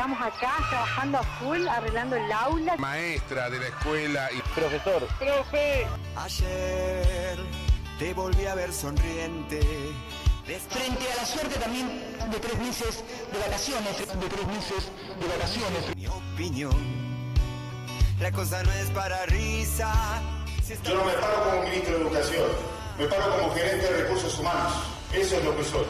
estamos acá trabajando a full, arreglando el aula. Maestra de la escuela y profesor. Profe. Ayer te volví a ver sonriente. Frente a la suerte también de tres meses de vacaciones, de tres meses de vacaciones. Mi opinión, la cosa no es para risa. Si Yo no me paro como ministro de Educación, me paro como gerente de recursos humanos. Eso es lo que soy.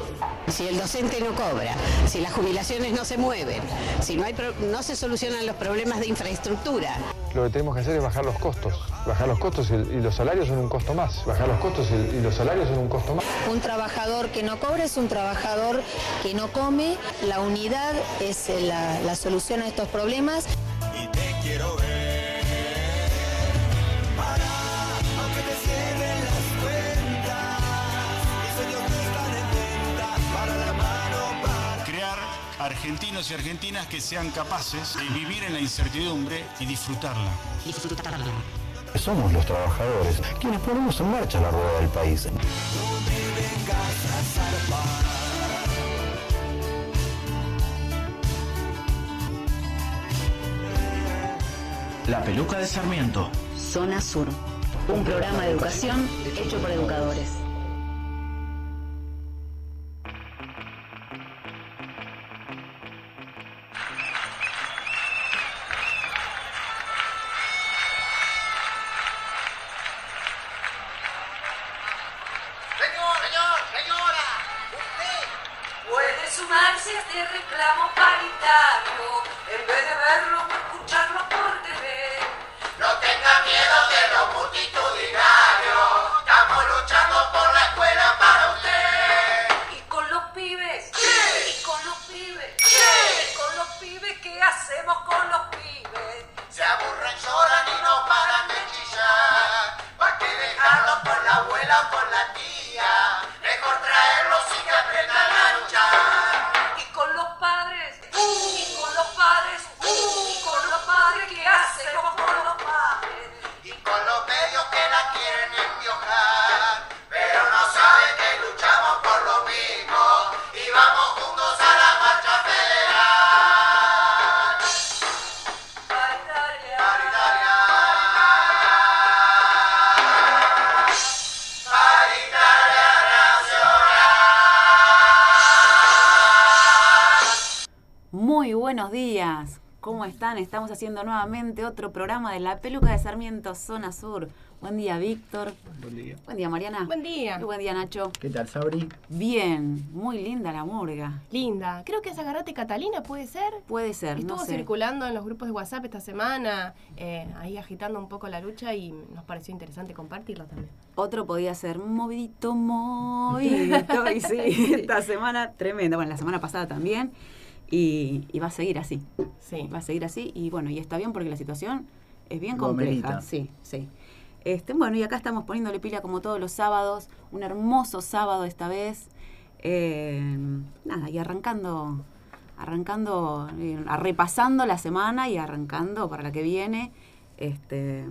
Si el docente no cobra, si las jubilaciones no se mueven, si no, hay no se solucionan los problemas de infraestructura. Lo que tenemos que hacer es bajar los costos. Bajar los costos y, los salarios son un costo más. Bajar los costos y, y los salarios son un costo más. Un trabajador que no cobra es un trabajador que no come. La unidad es la, la solución a estos problemas. Y te quiero ver. Argentinos y argentinas que sean capaces de vivir en la incertidumbre y disfrutarla. Somos los trabajadores quienes ponemos en marcha la rueda del país. La peluca de Sarmiento. Zona Sur. Un programa de educación hecho por educadores. hace este reclamo paritario en vez de verlo, escucharlo por TV. No tenga miedo de lo multitudinario. Estamos haciendo nuevamente otro programa de La Peluca de Sarmiento, Zona Sur. Buen día, Víctor. Buen día. Buen día, Mariana. Buen día. Y buen día, Nacho. ¿Qué tal, Sabri? Bien, muy linda la murga. Linda. Creo que es Agarrate Catalina, ¿puede ser? Puede ser, Estuvo no sé. circulando en los grupos de WhatsApp esta semana, eh, ahí agitando un poco la lucha y nos pareció interesante compartirla también. Otro podía ser movidito, movidito. y sí, esta semana tremenda. Bueno, la semana pasada también. Y, va a seguir así. Sí. Va a seguir así y bueno, y está bien porque la situación es bien compleja. Sí, sí. Este, bueno, y acá estamos poniéndole pila como todos los sábados, un hermoso sábado esta vez. Eh, nada, y arrancando, arrancando, eh, repasando la semana y arrancando para la que viene, este,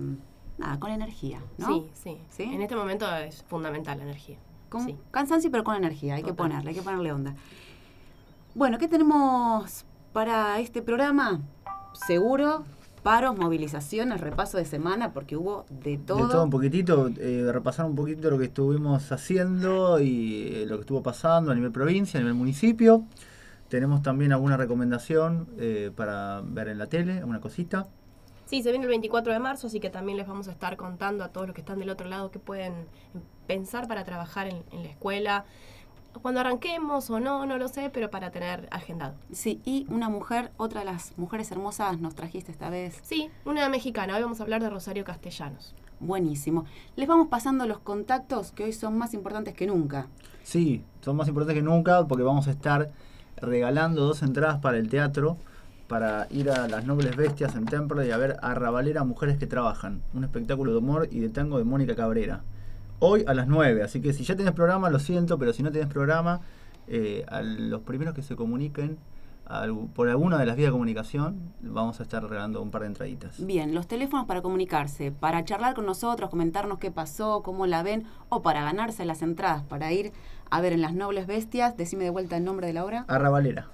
nada, con energía, ¿no? Sí, sí, En este momento es fundamental la energía. Con cansancio, pero con energía, hay que ponerle, hay que ponerle onda. Bueno, ¿qué tenemos para este programa? Seguro, paros, movilizaciones, repaso de semana, porque hubo de todo. De todo un poquitito, eh, repasar un poquito lo que estuvimos haciendo y eh, lo que estuvo pasando a nivel provincia, a nivel municipio. Tenemos también alguna recomendación eh, para ver en la tele, alguna cosita. Sí, se viene el 24 de marzo, así que también les vamos a estar contando a todos los que están del otro lado qué pueden pensar para trabajar en, en la escuela cuando arranquemos o no, no lo sé, pero para tener agendado. Sí, y una mujer, otra de las mujeres hermosas nos trajiste esta vez. Sí, una mexicana. Hoy vamos a hablar de Rosario Castellanos. Buenísimo. Les vamos pasando los contactos que hoy son más importantes que nunca. Sí, son más importantes que nunca porque vamos a estar regalando dos entradas para el teatro para ir a las nobles bestias en Templo y a ver a Ravalera Mujeres que Trabajan, un espectáculo de humor y de tango de Mónica Cabrera hoy a las 9. Así que si ya tienes programa, lo siento, pero si no tienes programa, eh, a los primeros que se comuniquen por alguna de las vías de comunicación, vamos a estar regalando un par de entraditas. Bien, los teléfonos para comunicarse, para charlar con nosotros, comentarnos qué pasó, cómo la ven, o para ganarse las entradas, para ir a ver en Las Nobles Bestias, decime de vuelta el nombre de la obra. Arrabalera.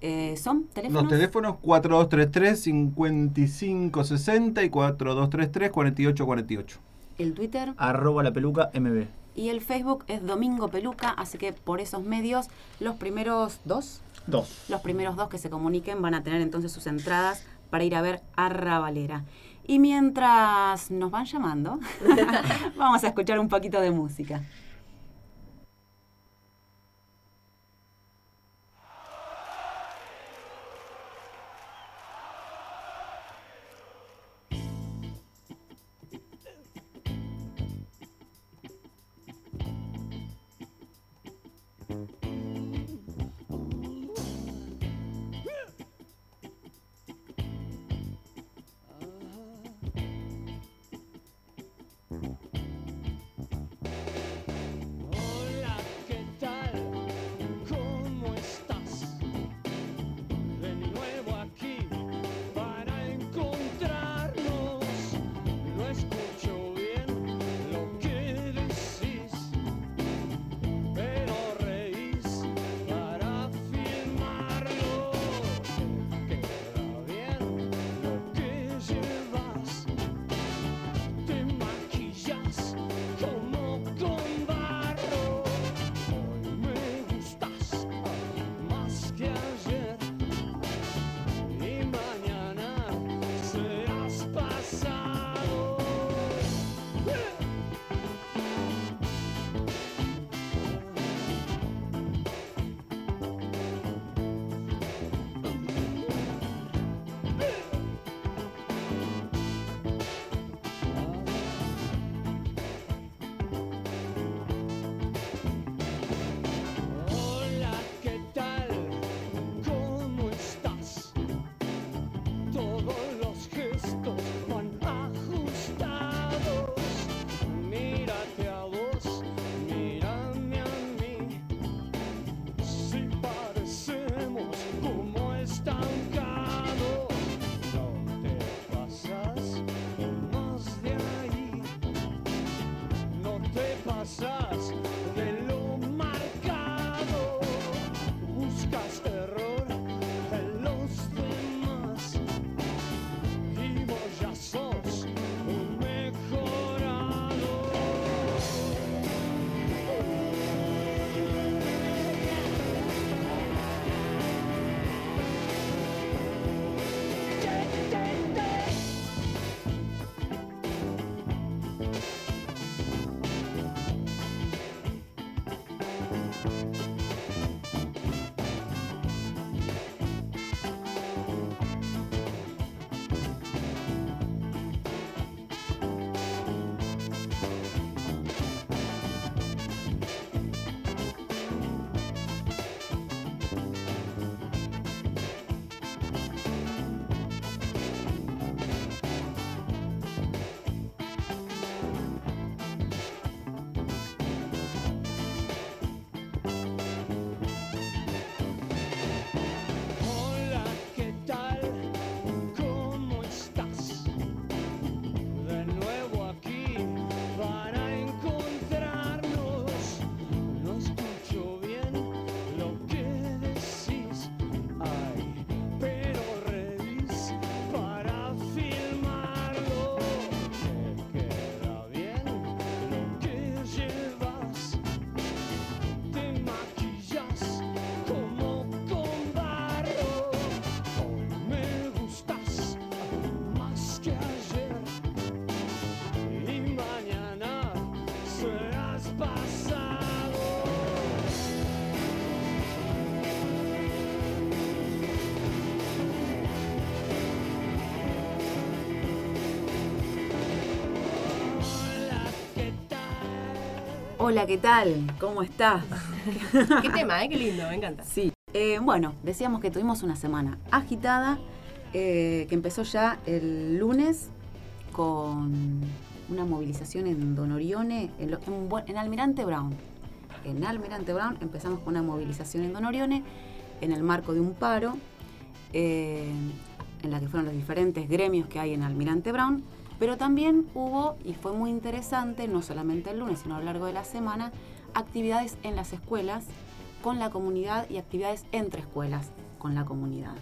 Eh, ¿Son teléfonos? Los teléfonos 4233-5560 y 4233-4848. El Twitter. Arroba la peluca MB. Y el Facebook es Domingo Peluca, así que por esos medios, los primeros dos, Dos. los primeros dos que se comuniquen van a tener entonces sus entradas para ir a ver a Ravalera. Y mientras nos van llamando, vamos a escuchar un poquito de música. Hola, ¿qué tal? ¿Cómo estás? Qué tema, ¿eh? Qué lindo, me encanta. Sí. Eh, bueno, decíamos que tuvimos una semana agitada, eh, que empezó ya el lunes con una movilización en Don Orione, en, lo- en Bu- en Almirante Brown. En Almirante Brown empezamos con una movilización en Don Orione, en el marco de un paro, eh, en la que fueron los diferentes gremios que hay en Almirante Brown, pero también hubo, y fue muy interesante, no solamente el lunes, sino a lo largo de la semana, actividades en las escuelas con la comunidad y actividades entre escuelas. con la comunidad.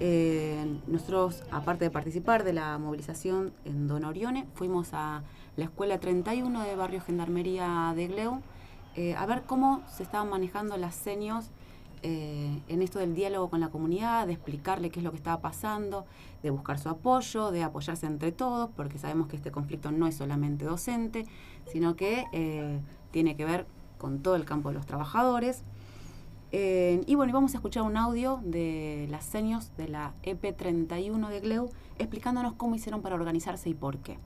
Eh, nosotros, aparte de participar de la movilización en Don Orione, fuimos a la Escuela 31 de Barrio Gendarmería de Gleu eh, a ver cómo se estaban manejando las senios eh, en esto del diálogo con la comunidad, de explicarle qué es lo que estaba pasando, de buscar su apoyo, de apoyarse entre todos, porque sabemos que este conflicto no es solamente docente, sino que eh, tiene que ver con todo el campo de los trabajadores. Eh, y bueno, vamos a escuchar un audio de las senios de la EP31 de Gleu explicándonos cómo hicieron para organizarse y por qué.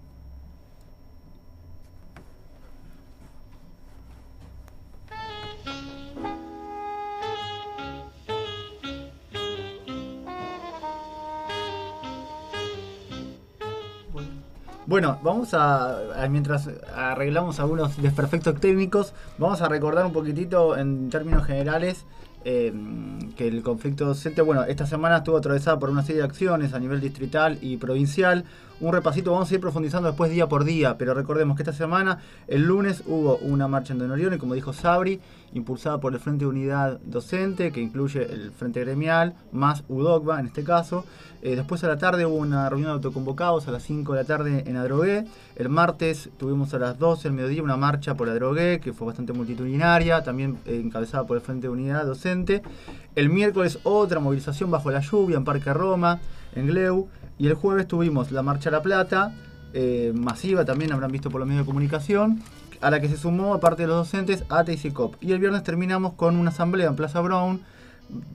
Bueno, vamos a, a- mientras arreglamos algunos desperfectos técnicos, vamos a recordar un poquitito en términos generales eh, que el conflicto docente, bueno, esta semana estuvo atravesada por una serie de acciones a nivel distrital y provincial. Un repasito, vamos a ir profundizando después día por día, pero recordemos que esta semana, el lunes, hubo una marcha en Don Orione, como dijo Sabri, impulsada por el Frente de Unidad Docente, que incluye el Frente Gremial, más UDOCBA en este caso. Eh, después a la tarde hubo una reunión de autoconvocados a las 5 de la tarde en Adrogué. El martes tuvimos a las 12 del mediodía una marcha por Adrogué, que fue bastante multitudinaria, también eh, encabezada por el Frente de Unidad Docente. El miércoles otra movilización bajo la lluvia en Parque Roma, en Gleu. Y el jueves tuvimos la Marcha a La Plata, eh, masiva también, habrán visto por los medios de comunicación, a la que se sumó, aparte de los docentes, ATE y. Y el viernes terminamos con una asamblea en Plaza Brown,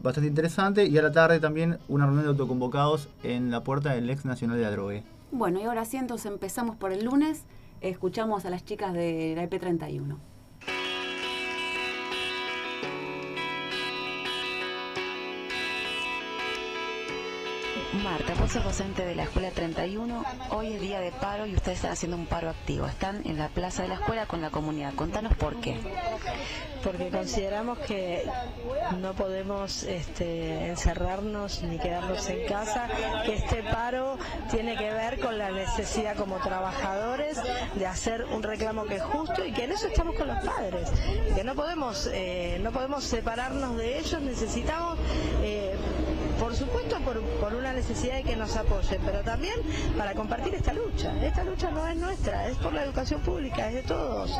bastante interesante, y a la tarde también una reunión de autoconvocados en la puerta del ex nacional de Adrogué. Bueno, y ahora sí, entonces empezamos por el lunes. Escuchamos a las chicas de la EP31. Marta, vos sos docente de la Escuela 31. Hoy es día de paro y ustedes están haciendo un paro activo. Están en la plaza de la escuela con la comunidad. Contanos por qué. porque consideramos que no podemos este, encerrarnos ni quedarnos en casa, que este paro tiene que ver con la necesidad como trabajadores de hacer un reclamo que es justo y que en eso estamos con los padres, que no podemos, eh, no podemos separarnos de ellos, necesitamos... eh, por supuesto por, por una necesidad de que nos apoyen, pero también para compartir esta lucha. Esta lucha no es nuestra, es por la educación pública, es de todos.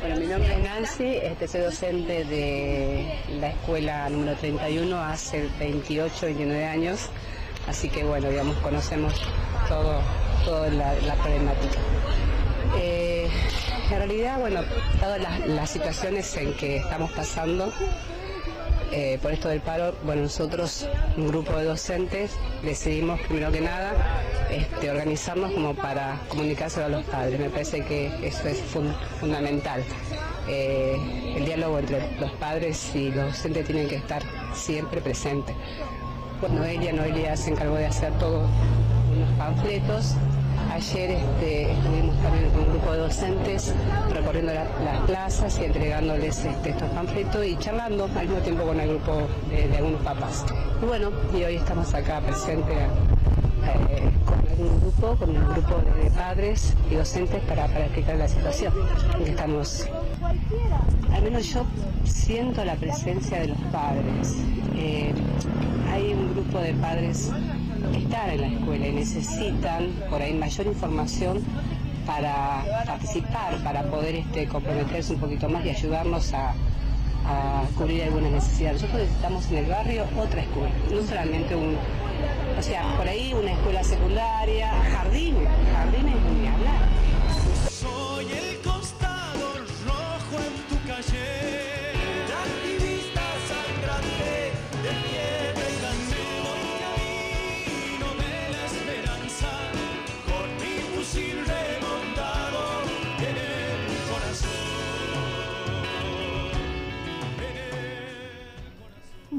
Bueno, mi nombre es Nancy, este, soy docente de la escuela número 31 hace 28, 29 años, así que bueno, digamos, conocemos todo, toda la, problemática. Eh, en realidad, bueno, todas las, las situaciones en que estamos pasando eh, por esto del paro, bueno, nosotros, un grupo de docentes, decidimos primero que nada este, organizarnos como para comunicárselo a los padres. Me parece que eso es fun- fundamental. Eh, el diálogo entre los padres y los docentes tienen que estar siempre presente. Bueno, Noelia, Noelia se encargó de hacer todos unos panfletos. Ayer este, estuvimos también con un grupo de docentes recorriendo la- las plazas y entregándoles este, estos panfletos y charlando al mismo tiempo con el grupo de, algunos papás. Y bueno, y hoy estamos acá presentes eh, con algún grupo, con un grupo de, padres y docentes para, explicar la situación estamos. Al menos yo siento la presencia de los padres. Eh, hay un grupo de padres están en la escuela y necesitan por ahí mayor información para participar, para poder este, comprometerse un poquito más y ayudarnos a, cubrir algunas necesidades. Nosotros necesitamos en el barrio otra escuela, no solamente un, o sea, por ahí una escuela secundaria, jardines, jardines ni hablar.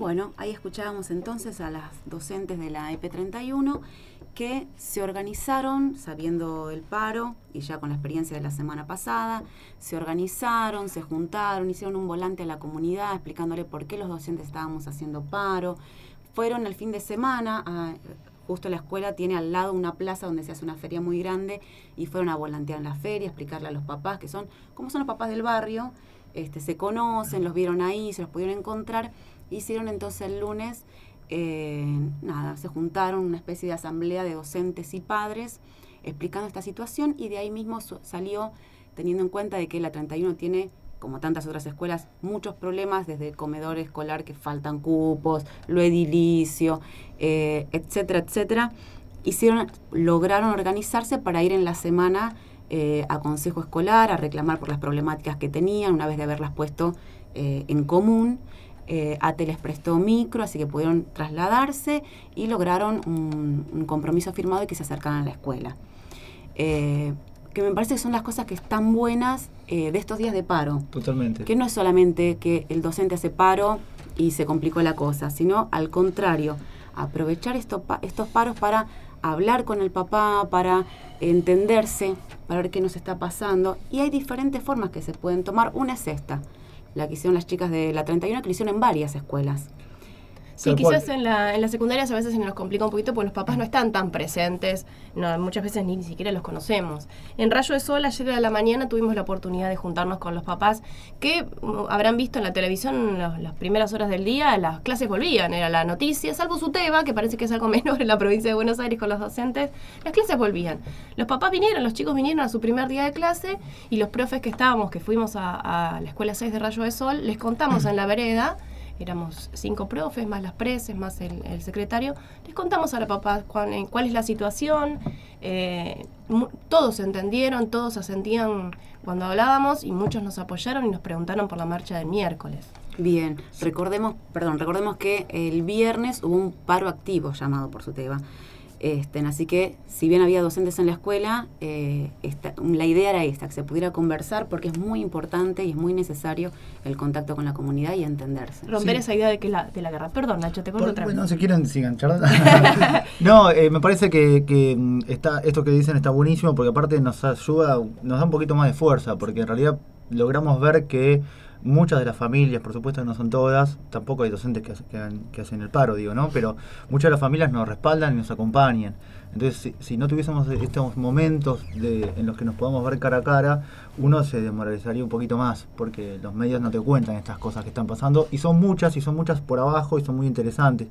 Bueno, ahí escuchábamos entonces a las docentes de la EP31 que se organizaron sabiendo el paro y ya con la experiencia de la semana pasada, se organizaron, se juntaron, hicieron un volante a la comunidad explicándole por qué los docentes estábamos haciendo paro. Fueron el fin de semana, a- justo la escuela tiene al lado una plaza donde se hace una feria muy grande y fueron a volantear en la feria, explicarle a los papás que son, como son los papás del barrio, este, se conocen, los vieron ahí, se los pudieron encontrar Hicieron entonces el lunes, eh, nada, se juntaron una especie de asamblea de docentes y padres explicando esta situación y de ahí mismo salió teniendo en cuenta de que la 31 tiene como tantas otras escuelas, muchos problemas desde el comedor escolar que faltan cupos, lo edilicio, eh, etcétera, etcétera. Hicieron, lograron organizarse para ir en la semana eh, a consejo escolar, a reclamar por las problemáticas que tenían, una vez de haberlas puesto eh, en común. Eh, ATE les prestó micro, así que pudieron trasladarse y lograron un, un compromiso firmado y que se acercaran a la escuela. Eh, que me parece que son las cosas que están buenas eh, de estos días de paro. Totalmente. Que no es solamente que el docente hace paro y se complicó la cosa, sino al contrario, aprovechar esto estos paros para hablar con el papá, para entenderse, para ver qué nos está pasando. Y hay diferentes formas que se pueden tomar. Una es esta, la que hicieron las chicas de la 31, que lo hicieron en varias escuelas. Sí, quizás en la, en las secundarias a veces se nos complica un poquito porque los papás no están tan presentes, no, muchas veces ni, ni siquiera los conocemos. En Rayo de Sol, ayer a la mañana tuvimos la oportunidad de juntarnos con los papás que mm, habrán visto en la televisión las, las primeras horas del día, las clases volvían, era la noticia, salvo Suteba, que parece que es algo menor en la provincia de Buenos Aires con los docentes, las clases volvían. Los papás vinieron, los chicos vinieron a su primer día de clase y los profes que estábamos, que fuimos a, a la escuela 6 de Rayo de Sol, les contamos en la vereda éramos cinco profes, más las preses, más el, el secretario, les contamos a la papá cuál, eh, cuál es la situación, eh, todos entendieron, todos asentían cuando hablábamos y muchos nos apoyaron y nos preguntaron por la marcha del miércoles. Bien, recordemos, perdón, recordemos que el viernes hubo un paro activo llamado por Suteba. Este, así que, si bien había docentes en la escuela, eh, esta- la idea era esta, que se pudiera conversar porque es muy importante y es muy necesario el contacto con la comunidad y entenderse. Romper esa idea de que la, de la guerra. Perdón, Nacho, te corto Por- otra vez. si quieren, sigan charlando. no, eh, me parece que, que, mm, está, esto que dicen está buenísimo porque aparte nos ayuda, nos da un poquito más de fuerza, porque en realidad logramos ver que muchas de las familias, por supuesto que no son todas, tampoco hay docentes que, hacen el paro, digo, ¿no? Pero muchas de las familias nos respaldan y nos acompañan. Entonces, si, no tuviésemos estos momentos de, en los que nos podamos ver cara a cara, uno se desmoralizaría un poquito más, porque los medios no te cuentan estas cosas que están pasando, y son muchas, y son muchas por abajo, y son muy interesantes.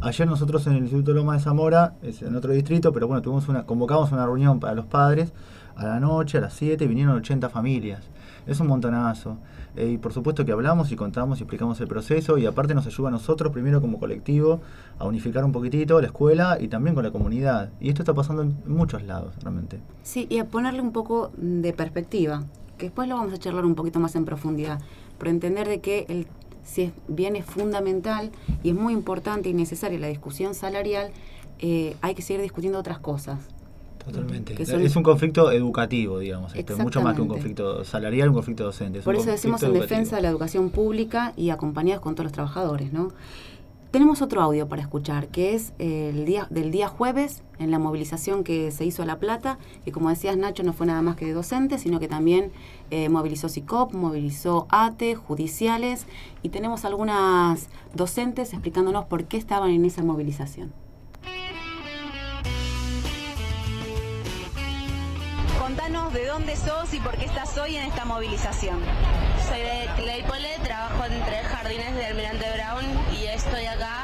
Ayer nosotros en el Instituto Loma de Zamora, en otro distrito, pero bueno, tuvimos una, convocamos una reunión para los padres a la noche, a las 7, vinieron 80 familias. Es un montonazo. Eh, y por supuesto que hablamos y contamos y explicamos el proceso y aparte nos ayuda a nosotros primero como colectivo a unificar un poquitito la escuela y también con la comunidad. Y esto está pasando en muchos lados, realmente. Sí, y a ponerle un poco de perspectiva, que después lo vamos a charlar un poquito más en profundidad, pero entender de que el, si es, bien es fundamental y es muy importante y necesaria la discusión salarial, eh, hay que seguir discutiendo otras cosas. Totalmente. Que son- Es un conflicto educativo, digamos. Esto, es mucho más que un conflicto salarial, un conflicto docente. es Por eso decimos en defensa de la educación pública y acompañados con todos los trabajadores, ¿no? Tenemos otro audio para escuchar, que es el día del día jueves, en la movilización que se hizo a La Plata, y como decías Nacho, no fue nada más que de docentes, sino que también eh, movilizó SICOP, movilizó ATE, judiciales, y tenemos algunas docentes explicándonos por qué estaban en esa movilización. Contanos de dónde sos y por qué estás hoy en esta movilización. Soy de Claypole, trabajo en tres jardines de Almirante Brown y estoy acá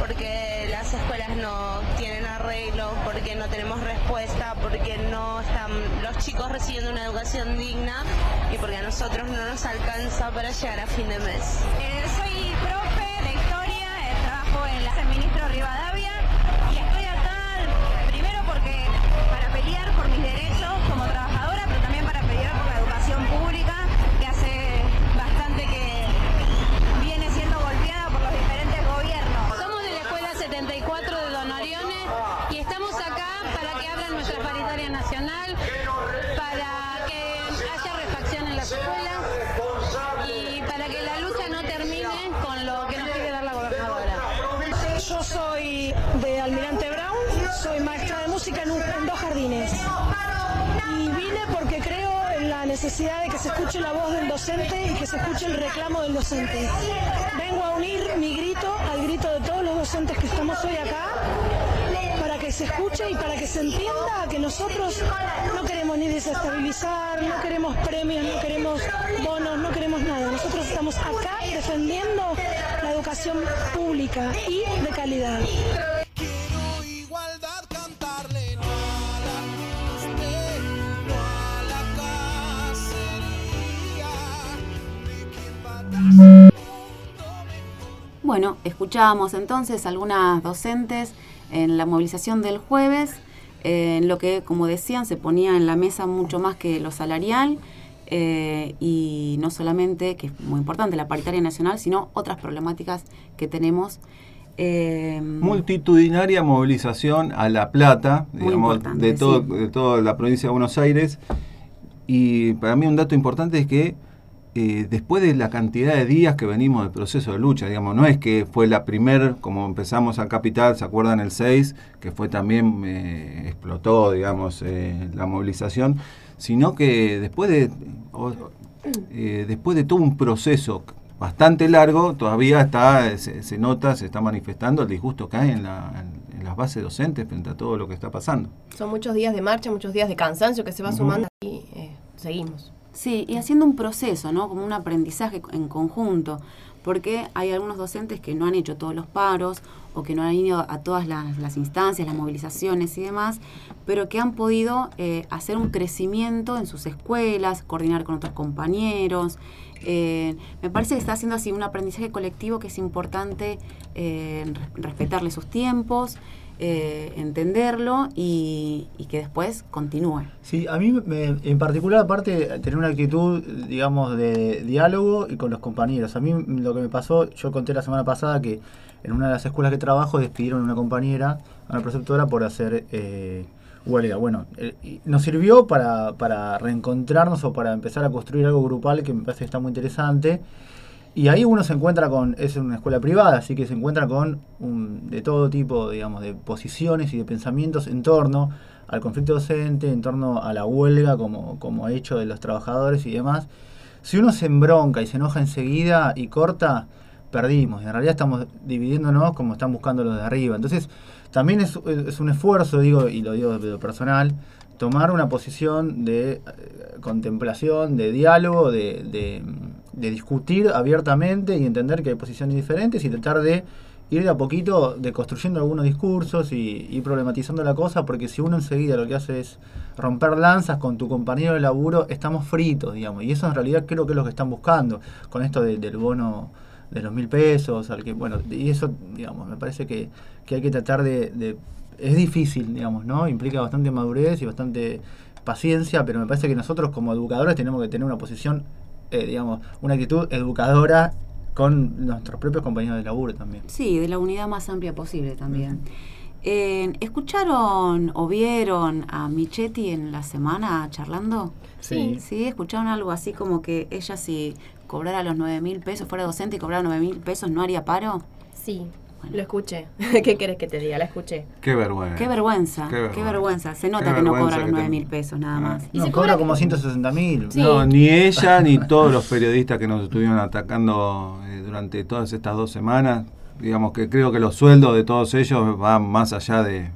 porque las escuelas no tienen arreglo, porque no tenemos respuesta, porque no están los chicos recibiendo una educación digna y porque a nosotros no nos alcanza para llegar a fin de mes. Eh, soy profe de historia, eh, trabajo en la Ministro Rivadavia y estoy acá primero porque para pelear por mis derechos como trabajadora, pero también para pelear por la educación pública que hace bastante que viene siendo golpeada por los diferentes gobiernos. Somos de la Escuela 74 de Don Orione y estamos acá para que abran nuestra paritaria para que haya refacción en las escuelas y para que la lucha no termine con lo que nos quiere dar la gobernadora. Yo soy de Almirante Brown, soy maestra de música en, dos jardines. Y vine porque creo en la necesidad de que se escuche la voz del docente y que se escuche el reclamo del docente. Vengo a unir mi grito al grito de todos los docentes que estamos hoy acá se escuche y para que se entienda que nosotros no queremos ni desestabilizar, no queremos premios, no queremos bonos, no queremos nada. Nosotros estamos acá defendiendo la educación pública y de calidad. Bueno, escuchábamos entonces algunas docentes en la movilización del jueves, eh, en lo que, como decían, se ponía en la mesa mucho más que lo salarial eh, y no solamente, que es muy importante, la paritaria nacional, sino otras problemáticas que tenemos. eh, Multitudinaria movilización a La Plata, digamos, de, todo, sí. de toda la provincia de Buenos Aires. Y para mí un dato importante es que eh, después de la cantidad de días que venimos del proceso de lucha, digamos, no es que fue la primer, como empezamos en Capital, ¿se acuerdan el 6? Que fue también, eh, explotó, digamos, eh, la movilización, sino que después de, eh, después de todo un proceso bastante largo, todavía está, se, se nota, se está manifestando el disgusto que hay en, la- en- en las bases docentes frente a todo lo que está pasando. Son muchos días de marcha, muchos días de cansancio que se va sumando y eh, seguimos. Sí, y haciendo un proceso, ¿no? Como un aprendizaje en conjunto, porque hay algunos docentes que no han hecho todos los paros o que no han ido a todas las, las instancias, las movilizaciones y demás, pero que han podido eh, hacer un crecimiento en sus escuelas, coordinar con otros compañeros. Eh, me parece que está haciendo así un aprendizaje colectivo que es importante eh, res- respetarle sus tiempos, eh, entenderlo y, y que después continúe. Sí, a mí me- en particular, aparte, tener una actitud, digamos, de diálogo y con los compañeros. A mí lo que me pasó, yo conté la semana pasada que en una de las escuelas que trabajo despidieron a una compañera, a una preceptora, por hacer eh, huelga. Bueno, eh, nos sirvió para, para reencontrarnos o para empezar a construir algo grupal que me parece que está muy interesante. Y ahí uno se encuentra con, es una escuela privada, así que se encuentra con un- de todo tipo, digamos, de posiciones y de pensamientos en torno al conflicto docente, en torno a la huelga como, como hecho de los trabajadores y demás. Si uno se embronca y se enoja enseguida y corta, perdimos. En realidad estamos dividiéndonos como están buscando los de arriba. Entonces, también es, es un esfuerzo, digo, y lo digo de lo personal, tomar una posición de eh, contemplación, de diálogo, de, de, de discutir abiertamente y entender que hay posiciones diferentes y tratar de ir de a poquito deconstruyendo algunos discursos y, problematizando la cosa, porque si uno enseguida lo que hace es romper lanzas con tu compañero de laburo, estamos fritos, digamos, y eso en realidad creo que es lo que están buscando con esto de- del bono de los mil pesos, al que, bueno, y eso, digamos, me parece que, que hay que tratar de, de- es difícil, digamos, ¿no? Implica bastante madurez y bastante paciencia, pero me parece que nosotros como educadores tenemos que tener una posición, eh, digamos, una actitud educadora con nuestros propios compañeros de laburo también. Sí, de la unidad más amplia posible también. Eh, ¿Escucharon o vieron a Michetti en la semana charlando? Sí. Sí, escucharon algo así como que ella si cobrara los 9 mil pesos, fuera docente y cobrara 9 mil pesos, ¿no haría paro? Sí, lo escuché. ¿Qué querés que te diga? La escuché. Qué vergüenza. Qué vergüenza, Qué qué vergüenza. Se nota Qué que no cobra los que 9 ten- mil pesos nada más. No, cobra como 160 mil. No, ni ella ni todos los periodistas que nos estuvieron atacando eh, durante todas estas dos semanas. Digamos que creo que los sueldos de todos ellos van más allá de.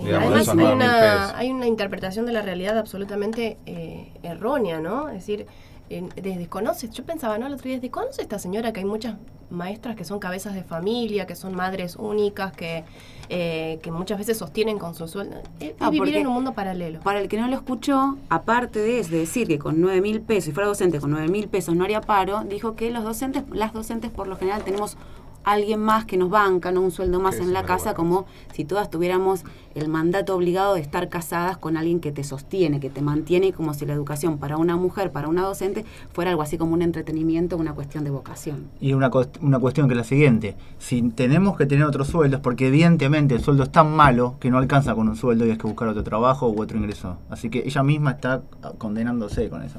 Además hay 9.000 una, hay una interpretación de la realidad absolutamente eh, errónea, ¿no? Es decir, eh, de- desconoce, yo pensaba, ¿no? El otro día, desconoce esta señora que hay muchas maestras que son cabezas de familia, que son madres únicas, que, eh, que muchas veces sostienen con su sueldo. Es, Ah, vivir en un mundo paralelo. Para el que no lo escuchó, aparte de, es de decir que con 9 mil pesos, si fuera docente con 9 mil pesos no haría paro, dijo que los docentes, las docentes por lo general tenemos alguien más que nos banca, ¿no? un sueldo más en la casa, como si todas tuviéramos el mandato obligado de estar casadas con alguien que te sostiene, que te mantiene, como si la educación para una mujer, para una docente, fuera algo así como un entretenimiento, una cuestión de vocación. Y una, una cuestión que es la siguiente, si tenemos que tener otros sueldos, porque evidentemente el sueldo es tan malo que no alcanza con un sueldo y hay que buscar otro trabajo u otro ingreso. Así que ella misma está condenándose con esa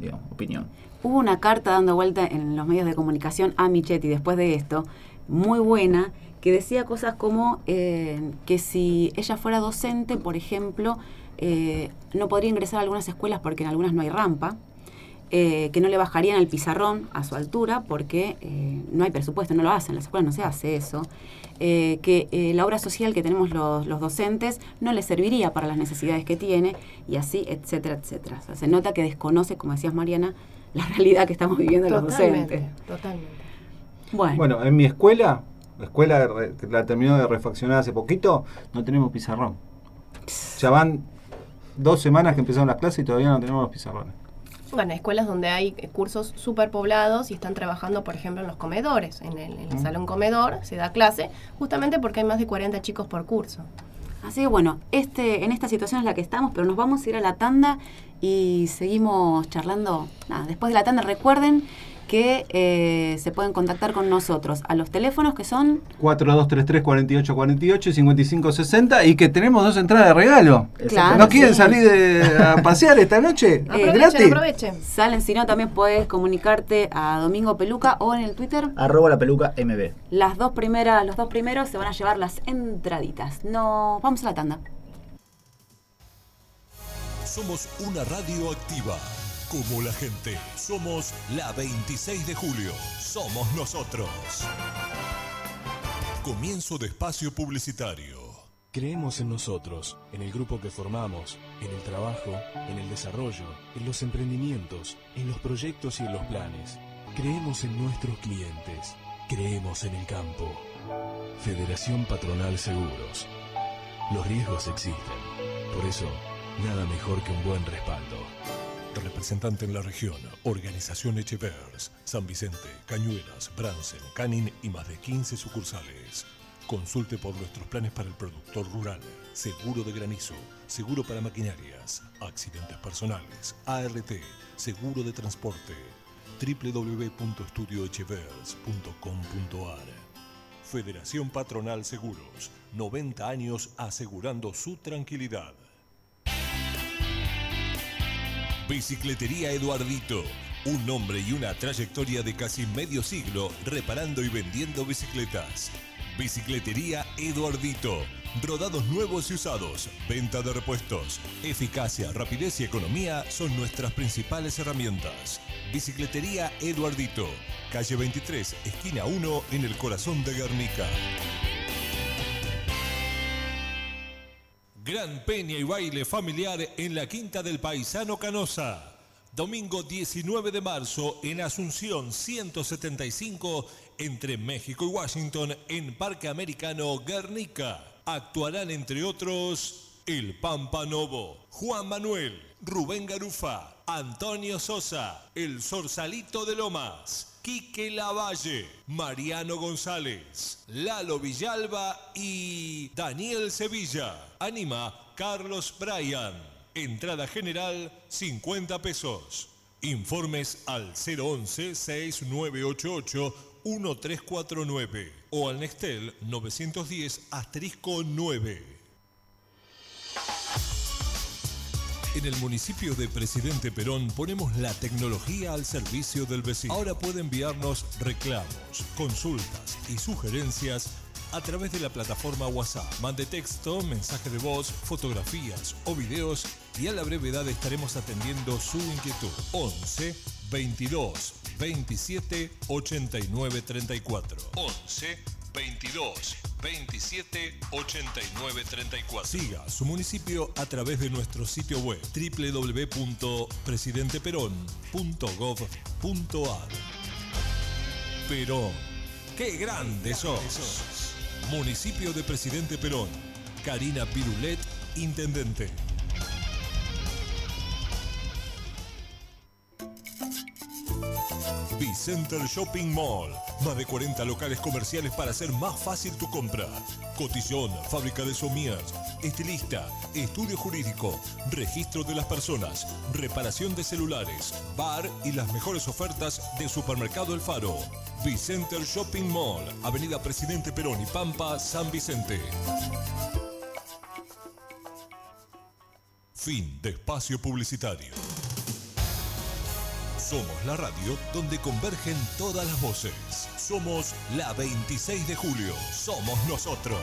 digamos, opinión. Hubo una carta dando vuelta en los medios de comunicación a Michetti después de esto, muy buena, que decía cosas como eh, que si ella fuera docente, por ejemplo, eh, no podría ingresar a algunas escuelas porque en algunas no hay rampa. eh, que no le bajarían el pizarrón a su altura porque no hay presupuesto, no lo hacen, en las escuelas no se hace eso. Que la obra social que tenemos los, los docentes no le serviría para las necesidades que tiene y así, etcétera, etcétera. Se nota que desconoce, como decías Mariana, la realidad que estamos viviendo los docentes. Totalmente. Bueno, Bueno, en mi escuela, la escuela que la terminó de refaccionar hace poquito, no tenemos pizarrón. Ya van dos semanas que empezaron las clases y todavía no tenemos los pizarrones. Bueno, escuelas donde hay eh, cursos súper poblados y están trabajando, por ejemplo, en los comedores. En el, en el Mm. salón comedor se da clase, justamente porque hay más de 40 chicos por curso. Así que bueno, este, en esta situación es la que estamos, pero nos vamos a ir a la tanda y seguimos charlando. Nada, después de la tanda recuerden que eh, se pueden contactar con nosotros a los teléfonos que son 4233-4848 y 5560 y que tenemos dos entradas de regalo. Claro, ¿No quieren sí. salir de- a pasear esta noche? eh, ¿Gratis? Salen, si no también puedes comunicarte a Domingo Peluca o en el Twitter. Arroba la peluca MB. Las dos primeras, los dos primeros se van a llevar las entraditas. No, vamos a la tanda. Somos una radio activa, como la gente. Somos la 26 de julio. Somos nosotros. Comienzo de espacio publicitario. Creemos en nosotros, en el grupo que formamos, en el trabajo, en el desarrollo, en los emprendimientos, en los proyectos y en los planes. Creemos en nuestros clientes. Creemos en el campo. Federación Patronal Seguros. Los riesgos existen. Por eso, nada mejor que un buen respaldo. Representante en la región, Organización Echevers, San Vicente, Cañuelas, Bransen, Canin y más de 15 sucursales. Consulte por nuestros planes para el productor rural, seguro de granizo, seguro para maquinarias, accidentes personales, ART, seguro de transporte, www.estudioechevers.com.ar. Federación Patronal Seguros, 90 años asegurando su tranquilidad. Bicicletería Eduardito. Un nombre y una trayectoria de casi medio siglo reparando y vendiendo bicicletas. Bicicletería Eduardito. Rodados nuevos y usados. Venta de repuestos. Eficacia, rapidez y economía son nuestras principales herramientas. Bicicletería Eduardito. Calle 23, esquina 1, en el corazón de Guernica. Gran peña y baile familiar en la Quinta del Paisano Canosa. Domingo 19 de marzo en Asunción 175 entre México y Washington en Parque Americano Guernica. Actuarán entre otros El Pampa Novo, Juan Manuel, Rubén Garufa, Antonio Sosa, El Sorsalito de Lomas, Quique Lavalle, Mariano González, Lalo Villalba y Daniel Sevilla. Anima Carlos Bryan. Entrada general 50 pesos. Informes al 011-6988-1349 o al Nextel 910 asterisco 9. En el municipio de Presidente Perón ponemos la tecnología al servicio del vecino. Ahora puede enviarnos reclamos, consultas y sugerencias a través de la plataforma WhatsApp. Mande texto, mensaje de voz, fotografías o videos y a la brevedad estaremos atendiendo su inquietud. 11 22 27 89 34. 11 22 27 89 34. Siga su municipio a través de nuestro sitio web www.presidenteperón.gov.ar. Perón, qué grande sos. Municipio de Presidente Perón. Karina Pirulet, Intendente. Bicenter Shopping Mall. Más de 40 locales comerciales para hacer más fácil tu compra. Cotillón, fábrica de somiers, estilista, estudio jurídico, registro de las personas, reparación de celulares, bar y las mejores ofertas de Supermercado El Faro. Bicenter Shopping Mall, Avenida Presidente Perón y Pampa, San Vicente. Fin de espacio publicitario. Somos la radio donde convergen todas las voces. Somos la 26 de julio. Somos nosotros.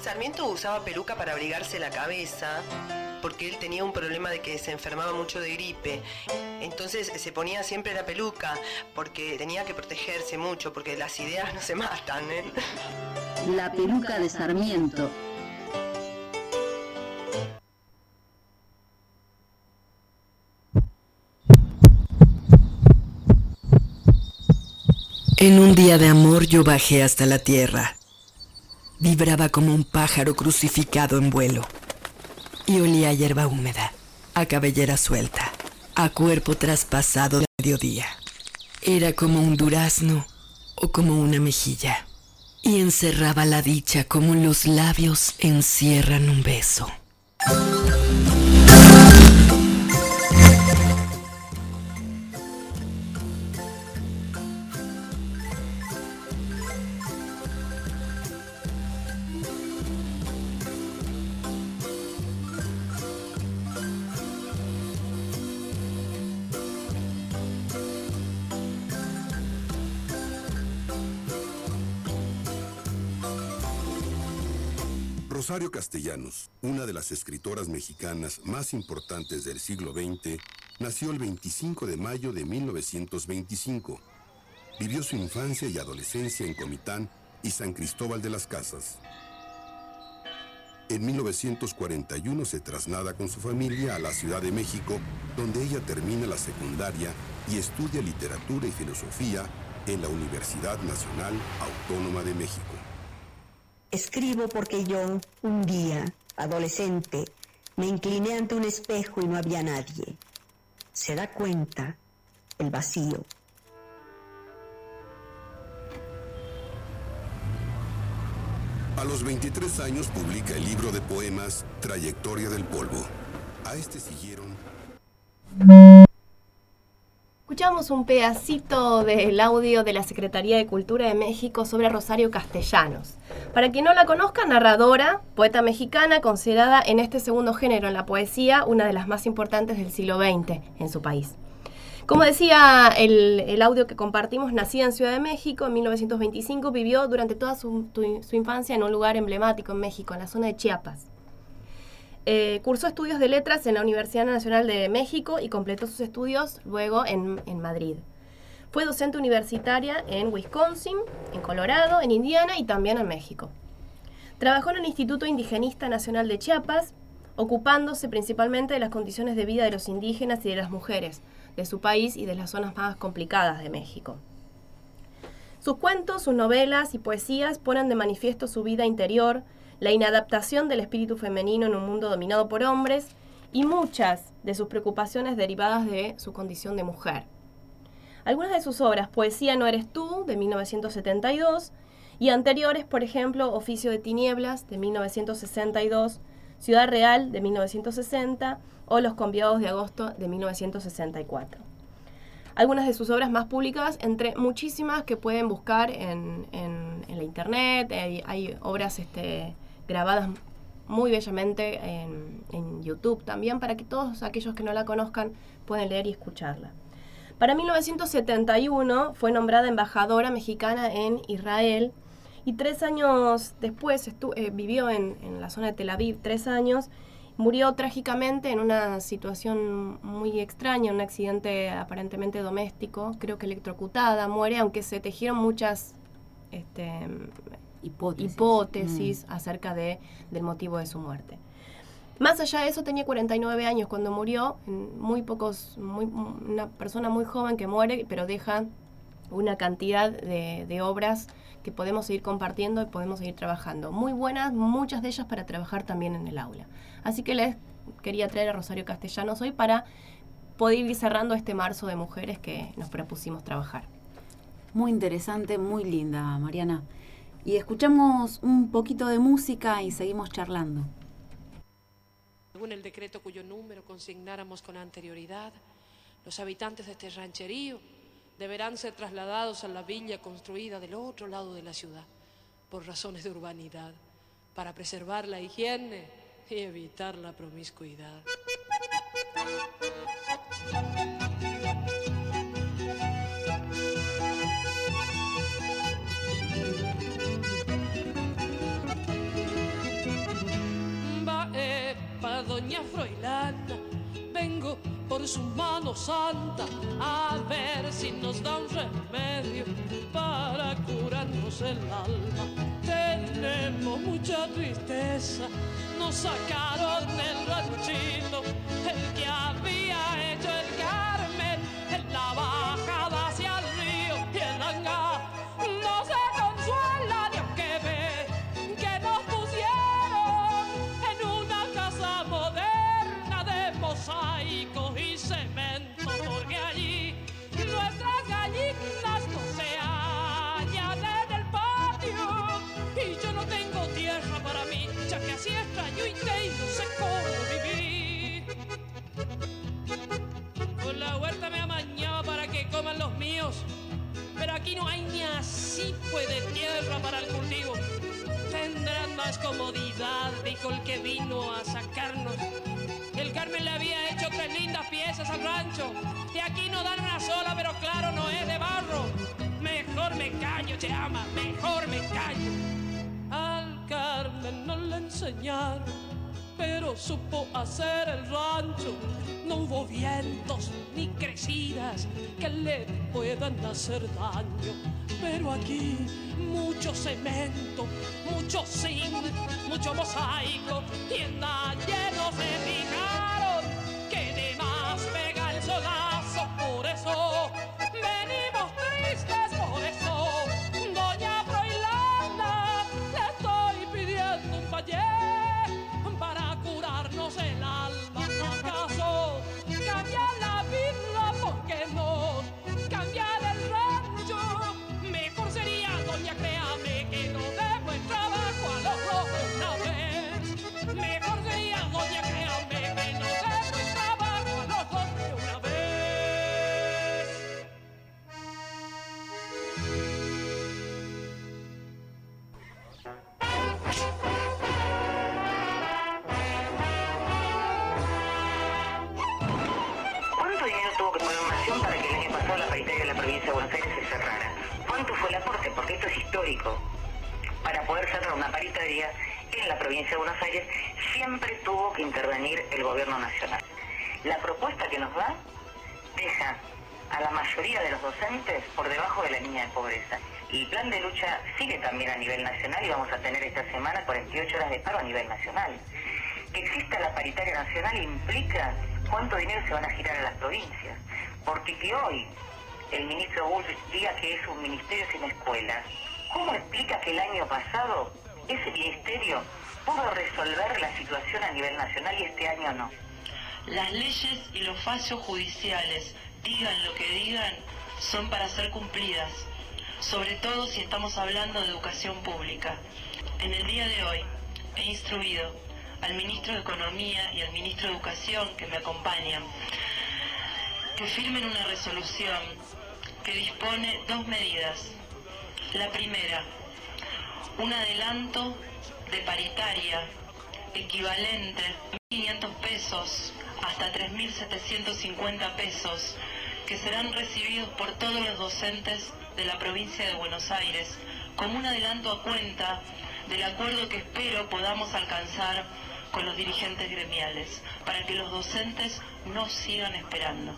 Sarmiento usaba peluca para abrigarse la cabeza porque él tenía un problema de que se enfermaba mucho de gripe. Entonces se ponía siempre la peluca porque tenía que protegerse mucho, porque las ideas no se matan. ¿eh? La peluca de Sarmiento. En un día de amor yo bajé hasta la tierra. Vibraba como un pájaro crucificado en vuelo. Y olía a hierba húmeda, a cabellera suelta, a cuerpo traspasado de mediodía. Era como un durazno o como una mejilla. Y encerraba la dicha como los labios encierran un beso. Castellanos, una de las escritoras mexicanas más importantes del siglo XX, nació el 25 de mayo de 1925. Vivió su infancia y adolescencia en Comitán y San Cristóbal de las Casas. En 1941 se traslada con su familia a la Ciudad de México, donde ella termina la secundaria y estudia literatura y filosofía en la Universidad Nacional Autónoma de México. Escribo porque yo, un día, adolescente, me incliné ante un espejo y no había nadie. Se da cuenta el vacío. A los 23 años publica el libro de poemas Trayectoria del Polvo. A este siguieron Escuchamos un pedacito del audio de la Secretaría de Cultura de México sobre Rosario Castellanos. Para quien no la conozca, narradora, poeta mexicana, considerada en este segundo género en la poesía una de las más importantes del siglo XX en su país. Como decía el, audio que compartimos, nacida en Ciudad de México en 1925, vivió durante toda su, infancia en un lugar emblemático en México, en la zona de Chiapas. Eh, cursó estudios de letras en la Universidad Nacional de México y completó sus estudios luego en Madrid. Fue docente universitaria en Wisconsin, en Colorado, en Indiana y también en México. Trabajó en el Instituto Indigenista Nacional de Chiapas, ocupándose principalmente de las condiciones de vida de los indígenas y de las mujeres de su país y de las zonas más complicadas de México. Sus cuentos, sus novelas y poesías ponen de manifiesto su vida interior, la inadaptación del espíritu femenino en un mundo dominado por hombres y muchas de sus preocupaciones derivadas de su condición de mujer. Algunas de sus obras, Poesía no eres tú, de 1972, y anteriores, por ejemplo, Oficio de Tinieblas, de 1962, Ciudad Real, de 1960, o Los Conviados de Agosto, de 1964. Algunas de sus obras más publicadas, entre muchísimas que pueden buscar en, la internet, hay, hay obras este, grabadas muy bellamente en, en YouTube también, para que todos aquellos que no la conozcan puedan leer y escucharla. Para 1971 fue nombrada embajadora mexicana en Israel y tres años después eh, vivió en, en la zona de Tel Aviv, tres años, murió trágicamente en una situación muy extraña, un accidente aparentemente doméstico, creo que electrocutada, muere, aunque se tejieron muchas este, hipótesis, hipótesis acerca de, del motivo de su muerte. Más allá de eso, tenía 49 años cuando murió, muy pocos, una persona muy joven que muere, pero deja una cantidad de, de obras que podemos seguir compartiendo y podemos seguir trabajando. Muy buenas, muchas de ellas para trabajar también en el aula. Así que les quería traer a Rosario Castellanos hoy para poder ir cerrando este marzo de mujeres que nos propusimos trabajar. Muy interesante, muy linda, Mariana. Y escuchamos un poquito de música y seguimos charlando. Según el decreto cuyo número consignáramos con anterioridad, los habitantes de este rancherío deberán ser trasladados a la villa construida del otro lado de la ciudad por razones de urbanidad, para preservar la higiene y evitar la promiscuidad. Por su mano santa, a ver si nos da un remedio para curarnos el alma. Tenemos mucha tristeza, nos sacaron del ranchito, el que había hecho el el que vino a sacarnos. El Carmen le había hecho tres lindas piezas al rancho. Y aquí no dan una sola, pero claro, no es de barro. Mejor me callo, te ama, mejor me callo. Al Carmen no le enseñaron, pero supo hacer el rancho. No hubo vientos ni crecidas que le puedan hacer daño. Pero aquí mucho cemento, mucho zinc, mucho mosaico y en lleno se fijaron en la provincia de Buenos Aires siempre tuvo que intervenir el gobierno nacional. La propuesta que nos da deja a la mayoría de los docentes por debajo de la línea de pobreza. Y el plan de lucha sigue también a nivel nacional y vamos a tener esta semana 48 horas de paro a nivel nacional. Que exista la paritaria nacional implica cuánto dinero se van a girar a las provincias. Porque que hoy el ministro Bull diga que es un ministerio sin escuelas, ¿cómo explica que el año pasado ese ministerio pudo resolver la situación a nivel nacional y este año no? Las leyes y los fallos judiciales, digan lo que digan, son para ser cumplidas, sobre todo si estamos hablando de educación pública. En el día de hoy he instruido al ministro de Economía y al ministro de Educación que me acompañan que firmen una resolución que dispone dos medidas. La primera, un adelanto de paritaria equivalente a 1.500 pesos hasta 3.750 pesos que serán recibidos por todos los docentes de la provincia de Buenos Aires como un adelanto a cuenta del acuerdo que espero podamos alcanzar con los dirigentes gremiales para que los docentes no sigan esperando.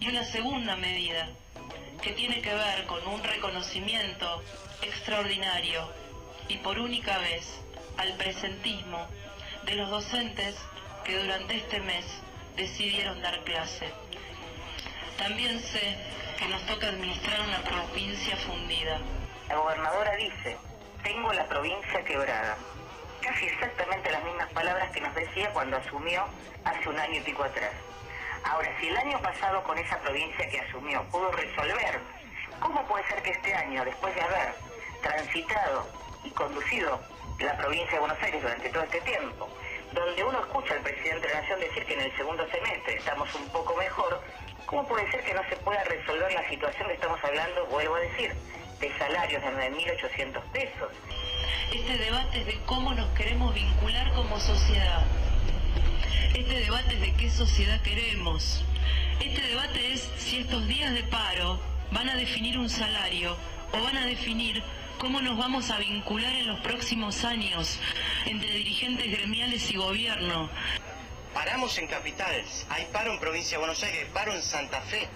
Y una segunda medida que tiene que ver con un reconocimiento extraordinario y por única vez al presentismo de los docentes que durante este mes decidieron dar clase. También sé que nos toca administrar una provincia fundida. La gobernadora dice, tengo la provincia quebrada. Casi exactamente las mismas palabras que nos decía cuando asumió hace un año y pico atrás. Ahora, si el año pasado con esa provincia que asumió pudo resolver, ¿cómo puede ser que este año, después de haber transitado y conducido la provincia de Buenos Aires durante todo este tiempo, donde uno escucha al presidente de la Nación decir que en el segundo semestre estamos un poco mejor, ¿cómo puede ser que no se pueda resolver la situación que estamos hablando, vuelvo a decir, de salarios de 9.800 pesos? Este debate es de cómo nos queremos vincular como sociedad. Este debate es de qué sociedad queremos. Este debate es si estos días de paro van a definir un salario o van a definir cómo nos vamos a vincular en los próximos años entre dirigentes gremiales y gobierno. Paramos en Capital, hay paro en Provincia de Buenos Aires, paro en Santa Fe,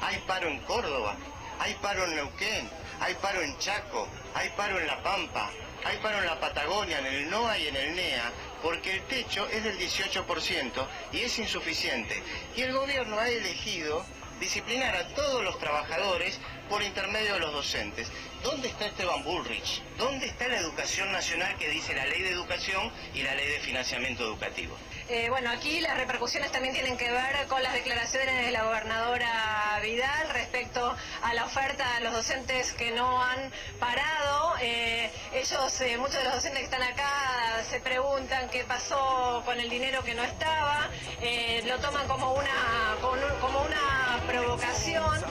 hay paro en Córdoba, hay paro en Neuquén, hay paro en Chaco, hay paro en La Pampa, hay paro en la Patagonia, en el NOA y en el NEA, porque el techo es del 18% y es insuficiente. Y el gobierno ha elegido disciplinar a todos los trabajadores por intermedio de los docentes. ¿Dónde está Esteban Bullrich? ¿Dónde está la educación nacional que dice la ley de educación y la ley de financiamiento educativo? Eh, bueno, aquí las repercusiones también tienen que ver con las declaraciones de la gobernadora Vidal respecto a la oferta a los docentes que no han parado. Eh, ellos, eh, muchos de los docentes que están acá, se preguntan qué pasó con el dinero que no estaba. Lo toman como una, como un- como una provocación.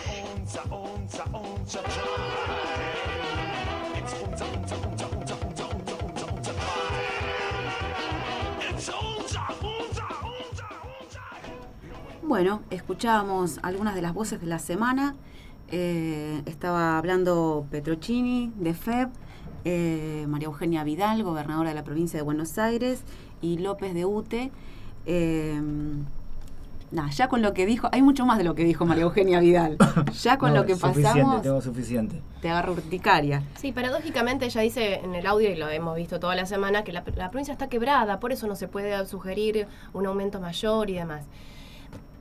Bueno, escuchábamos algunas de las voces de la semana. Eh, estaba hablando Petrocini de FEB, eh, María Eugenia Vidal, gobernadora de la provincia de Buenos Aires, y López de UTE. Eh, nada, ya con lo que dijo, hay mucho más de lo que dijo María Eugenia Vidal. Ya con No, lo que suficiente, pasamos, tengo suficiente. te agarro urticaria. Sí, paradójicamente ella dice en el audio, y lo hemos visto toda la semana, que la, la provincia está quebrada, por eso no se puede sugerir un aumento mayor y demás.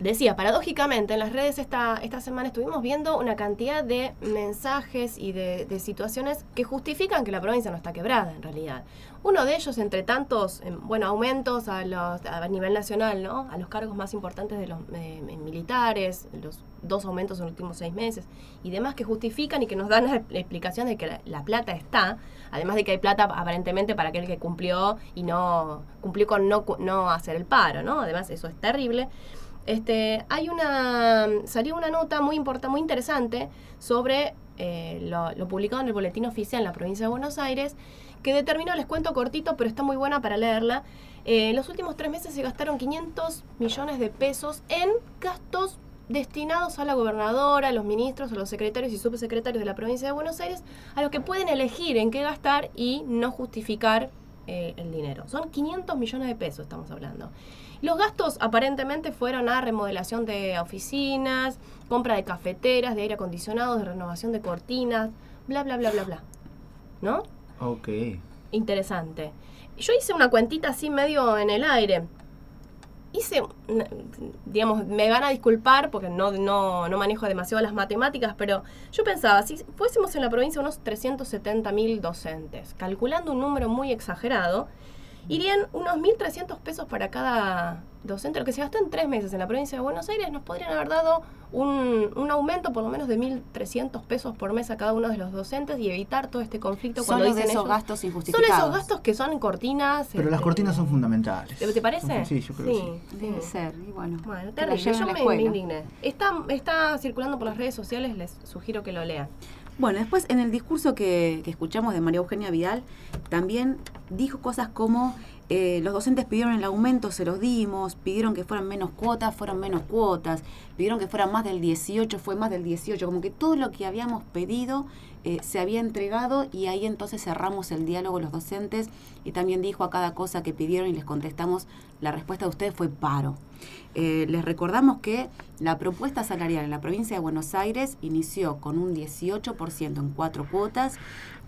Decía, paradójicamente, en las redes esta, esta semana estuvimos viendo una cantidad de mensajes y de, situaciones que justifican que la provincia no está quebrada, en realidad. Uno de ellos, entre tantos, em, bueno, aumentos a, los, a nivel nacional, ¿no? A los cargos más importantes de los eh, militares, los dos aumentos en los últimos seis meses y demás que justifican y que nos dan la explicación de que la, la plata está, además de que hay plata aparentemente para aquel que cumplió y no cumplió con no, no hacer el paro, ¿no? Además, eso es terrible. Este, hay una, salió una nota muy importante, muy interesante sobre eh, lo, publicado en el boletín oficial en la provincia de Buenos Aires, que determinó, les cuento cortito, pero está muy buena para leerla. Eh, en los últimos tres meses se gastaron 500 millones de pesos en gastos destinados a la gobernadora, a los ministros, a los secretarios y subsecretarios de la provincia de Buenos Aires, a los que pueden elegir en qué gastar y no justificar eh, el dinero. Son 500 millones de pesos, estamos hablando. Los gastos aparentemente fueron a remodelación de oficinas, compra de cafeteras, de aire acondicionado, de renovación de cortinas, bla, bla, bla, bla, bla. ¿No? Ok. Interesante. Yo hice una cuentita así medio en el aire. Hice, digamos, me van a disculpar porque no, no, no manejo demasiado las matemáticas, pero yo pensaba, si fuésemos en la provincia unos 370 mil docentes, calculando un número muy exagerado, irían unos 1.300 pesos para cada docente. Lo que se gastó en tres meses en la provincia de Buenos Aires nos podrían haber dado un, un aumento por lo menos de 1.300 pesos por mes a cada uno de los docentes y evitar todo este conflicto cuando Solo de dicen esos ellos- gastos injustificados. esos gastos que son cortinas. Pero las este, cortinas son fundamentales. ¿Te te parece? Sí, yo creo que sí. Debe ser, y bueno. Bueno, terrible. Yo me, me indigné. Está, está circulando por las redes sociales, les sugiero que lo lean. Bueno, después en el discurso que, que escuchamos de María Eugenia Vidal, también dijo cosas como eh, los docentes pidieron el aumento, se los dimos, pidieron que fueran menos cuotas, fueron menos cuotas, pidieron que fueran más del 18, fue más del 18, como que todo lo que habíamos pedido eh, se había entregado y ahí entonces cerramos el diálogo los docentes y también dijo a cada cosa que pidieron y les contestamos, la respuesta de ustedes fue paro. Eh, les recordamos que la propuesta salarial en la provincia de Buenos Aires inició con un 18% en cuatro cuotas,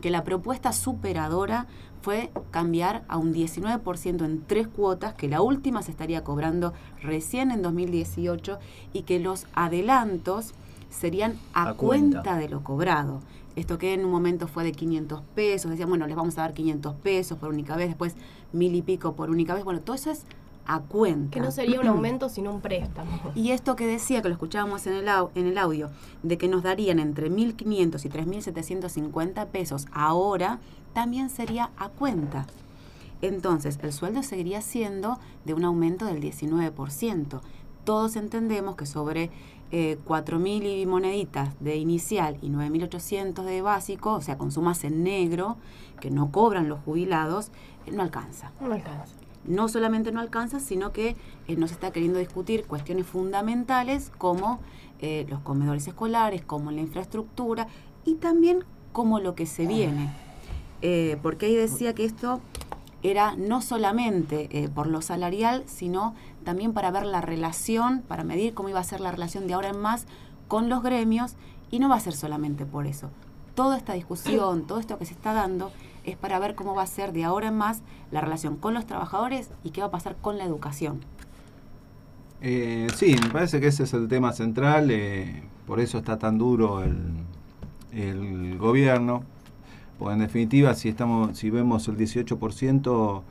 que la propuesta superadora fue cambiar a un 19% en tres cuotas, que la última se estaría cobrando recién en 2018 y que los adelantos serían a, A cuenta. cuenta. de lo cobrado. Esto que en un momento fue de 500 pesos, decían, bueno, les vamos a dar 500 pesos por única vez, después mil y pico por única vez, bueno, todo eso es a cuenta. Que no sería un aumento, sino un préstamo. Y esto que decía, que lo escuchábamos en el, au- en el audio, de que nos darían entre 1.500 y 3.750 pesos ahora, también sería a cuenta. Entonces, el sueldo seguiría siendo de un aumento del 19%. Todos entendemos que sobre eh, 4.000 y moneditas de inicial y 9.800 de básico, o sea, con sumas en negro, que no cobran los jubilados, eh, no alcanza No alcanza. No solamente no alcanza, sino que eh, nos está queriendo discutir cuestiones fundamentales como eh, los comedores escolares, como la infraestructura y también como lo que se viene. Eh, porque ahí decía que esto era no solamente eh, por lo salarial, sino también para ver la relación, para medir cómo iba a ser la relación de ahora en más con los gremios, y no va a ser solamente por eso. Toda esta discusión, todo esto que se está dando, es para ver cómo va a ser de ahora en más la relación con los trabajadores y qué va a pasar con la educación. Eh, sí, me parece que ese es el tema central, eh, por eso está tan duro el, el gobierno, porque en definitiva si estamos, si vemos el 18%,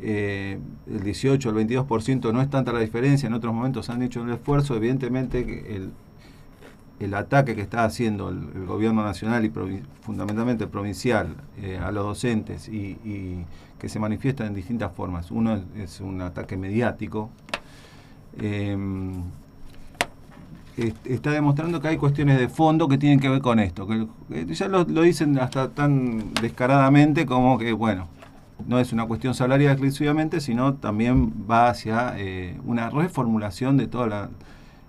eh, el 18, el 22% no es tanta la diferencia, en otros momentos han hecho un esfuerzo, evidentemente el, el ataque que está haciendo el, gobierno nacional y fundamentalmente provincial eh, a los docentes y, que se manifiesta en distintas formas. Uno es, un ataque mediático. Em, está demostrando que hay cuestiones de fondo que tienen que ver con esto. Que, ya lo, dicen hasta tan descaradamente como que, bueno, no es una cuestión salarial exclusivamente, sino también va hacia eh, una reformulación de toda la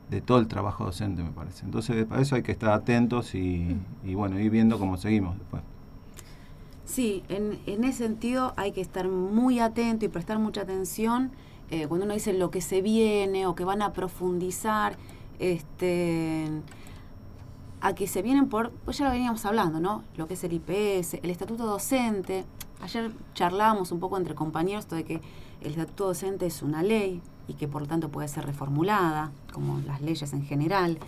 de todo el trabajo docente, me parece. Entonces, para eso hay que estar atentos y, bueno, ir viendo cómo seguimos después. Sí, en, en, ese sentido hay que estar muy atento y prestar mucha atención eh, cuando uno dice lo que se viene o que van a profundizar, este, a que se vienen por, pues ya lo veníamos hablando, ¿no? Lo que es el IPS, el estatuto docente. Ayer charlábamos un poco entre compañeros de que el estatuto docente es una ley, y que por lo tanto puede ser reformulada, como las leyes en general,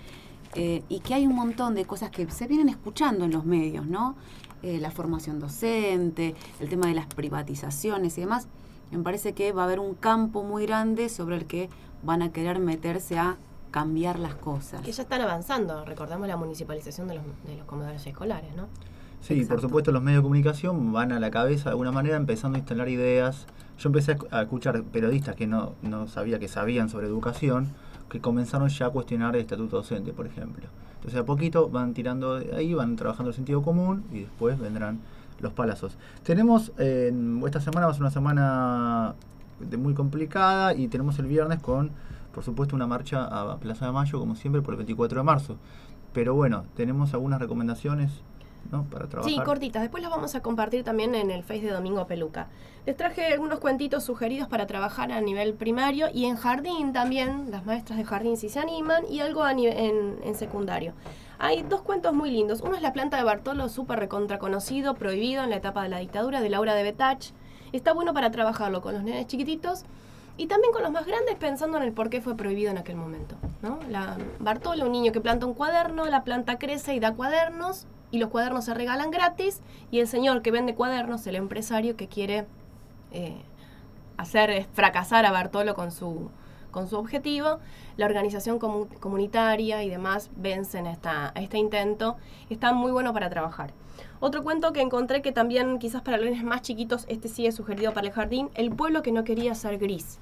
eh, y que hay un montón de cosas que se vienen escuchando en los medios, ¿no? Eh, la formación docente, el tema de las privatizaciones y demás. Me parece que va a haber un campo muy grande sobre el que van a querer meterse a cambiar las cosas. Que ya están avanzando, recordamos la municipalización de los, de los comedores escolares, ¿no? Sí, por supuesto los medios de comunicación van a la cabeza de alguna manera empezando a instalar ideas. Yo empecé a escuchar periodistas que no, no sabía que sabían sobre educación, que comenzaron ya a cuestionar el estatuto docente, por ejemplo. Entonces a poquito van tirando de ahí, van trabajando el sentido común y después vendrán los palazos. Tenemos, esta semana va a ser una semana de muy complicada y tenemos el viernes con, por supuesto, una marcha a Plaza de Mayo, como siempre, por el 24 de marzo. Pero bueno, tenemos algunas recomendaciones para trabajar. Sí, cortitas. Después las vamos a compartir también en el Face de Domingo Peluca. Les traje algunos cuentitos sugeridos para trabajar a nivel primario y en jardín también, las maestras de jardín si se animan, y algo en, secundario. Hay dos cuentos muy lindos. Uno es La planta de Bartolo, súper recontra conocido, prohibido en la etapa de la dictadura, de Laura de Betach. Está bueno para trabajarlo con los nenes chiquititos y también con los más grandes pensando en el por qué fue prohibido en aquel momento. ¿no? Bartolo, un niño que planta un cuaderno, la planta crece y da cuadernos, y los cuadernos se regalan gratis y el señor que vende cuadernos, el empresario que quiere eh, hacer fracasar a Bartolo con su, con su objetivo, la organización comunitaria y demás vencen esta, este intento. Está muy bueno para trabajar. Otro cuento que encontré que también quizás para los más chiquitos, este sí es sugerido para el jardín, El pueblo que no quería ser gris,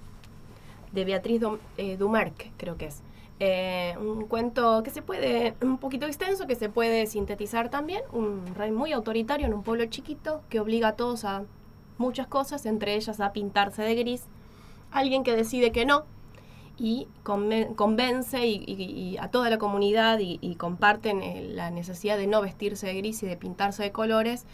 de Beatriz eh, Dumerc, creo que es. Eh, un cuento que se puede, un poquito extenso, que se puede sintetizar también, un rey muy autoritario en un pueblo chiquito que obliga a todos a muchas cosas, entre ellas a pintarse de gris, alguien que decide que no y convence a toda la comunidad y, comparten eh, la necesidad de no vestirse de gris y de pintarse de colores.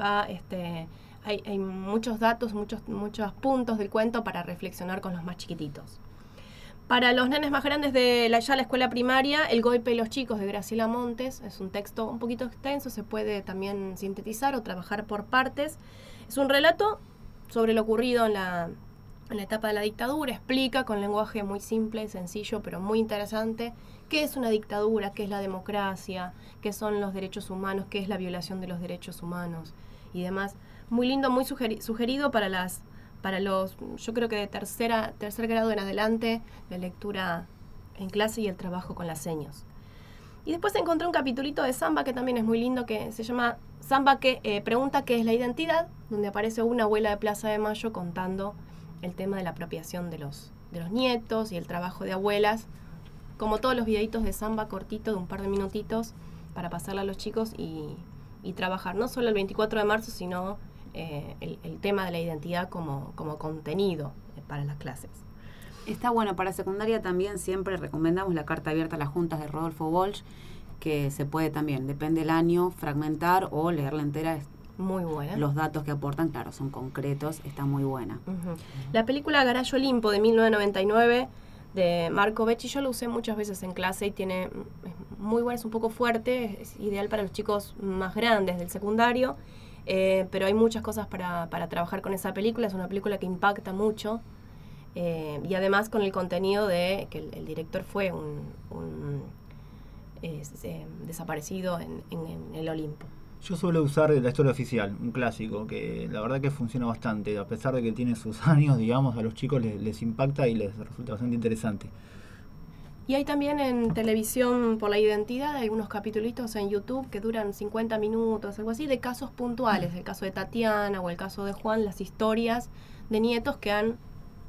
va, este, hay, hay muchos datos, muchos, muchos puntos del cuento para reflexionar con los más chiquititos. Para los nenes más grandes de la, ya la escuela primaria, El golpe de los chicos de Graciela Montes es un texto un poquito extenso, se puede también sintetizar o trabajar por partes. Es un relato sobre lo ocurrido en la, en la etapa de la dictadura, explica con lenguaje muy simple, sencillo, pero muy interesante, qué es una dictadura, qué es la democracia, qué son los derechos humanos, qué es la violación de los derechos humanos y demás. Muy lindo, muy sugerido para las para los, yo creo que de tercera, tercer grado en adelante, la lectura en clase y el trabajo con las señas. Y después encontré un capitulito de Samba que también es muy lindo, que se llama Samba que eh, pregunta qué es la identidad, donde aparece una abuela de Plaza de Mayo contando el tema de la apropiación de los, de los nietos y el trabajo de abuelas, como todos los videitos de Samba cortito de un par de minutitos para pasarle a los chicos y, y trabajar no solo el 24 de marzo, sino eh, el, tema de la identidad como, como contenido para las clases. Está bueno, para secundaria también siempre recomendamos la carta abierta a las juntas de Rodolfo Walsh, que se puede también, depende del año, fragmentar o leerla entera Muy buena. Los datos que aportan, claro, son concretos, está muy buena. La película Garayo Olimpo de 1999 de Marco Becci, yo lo usé muchas veces en clase y tiene es muy buena, es un poco fuerte, es ideal para los chicos más grandes del secundario, eh, pero hay muchas cosas para, para trabajar con esa película, es una película que impacta mucho eh, y además con el contenido de que el, director fue un, un, eh, desaparecido en, en- en el Olimpo. Yo suelo usar la historia oficial, un clásico, que la verdad que funciona bastante. A pesar de que tiene sus años, digamos, a los chicos les impacta y les resulta bastante interesante. Y hay también en televisión por la identidad, hay unos capítulos en YouTube que duran 50 minutos, algo así, de casos puntuales, el caso de Tatiana o el caso de Juan, las historias de nietos que han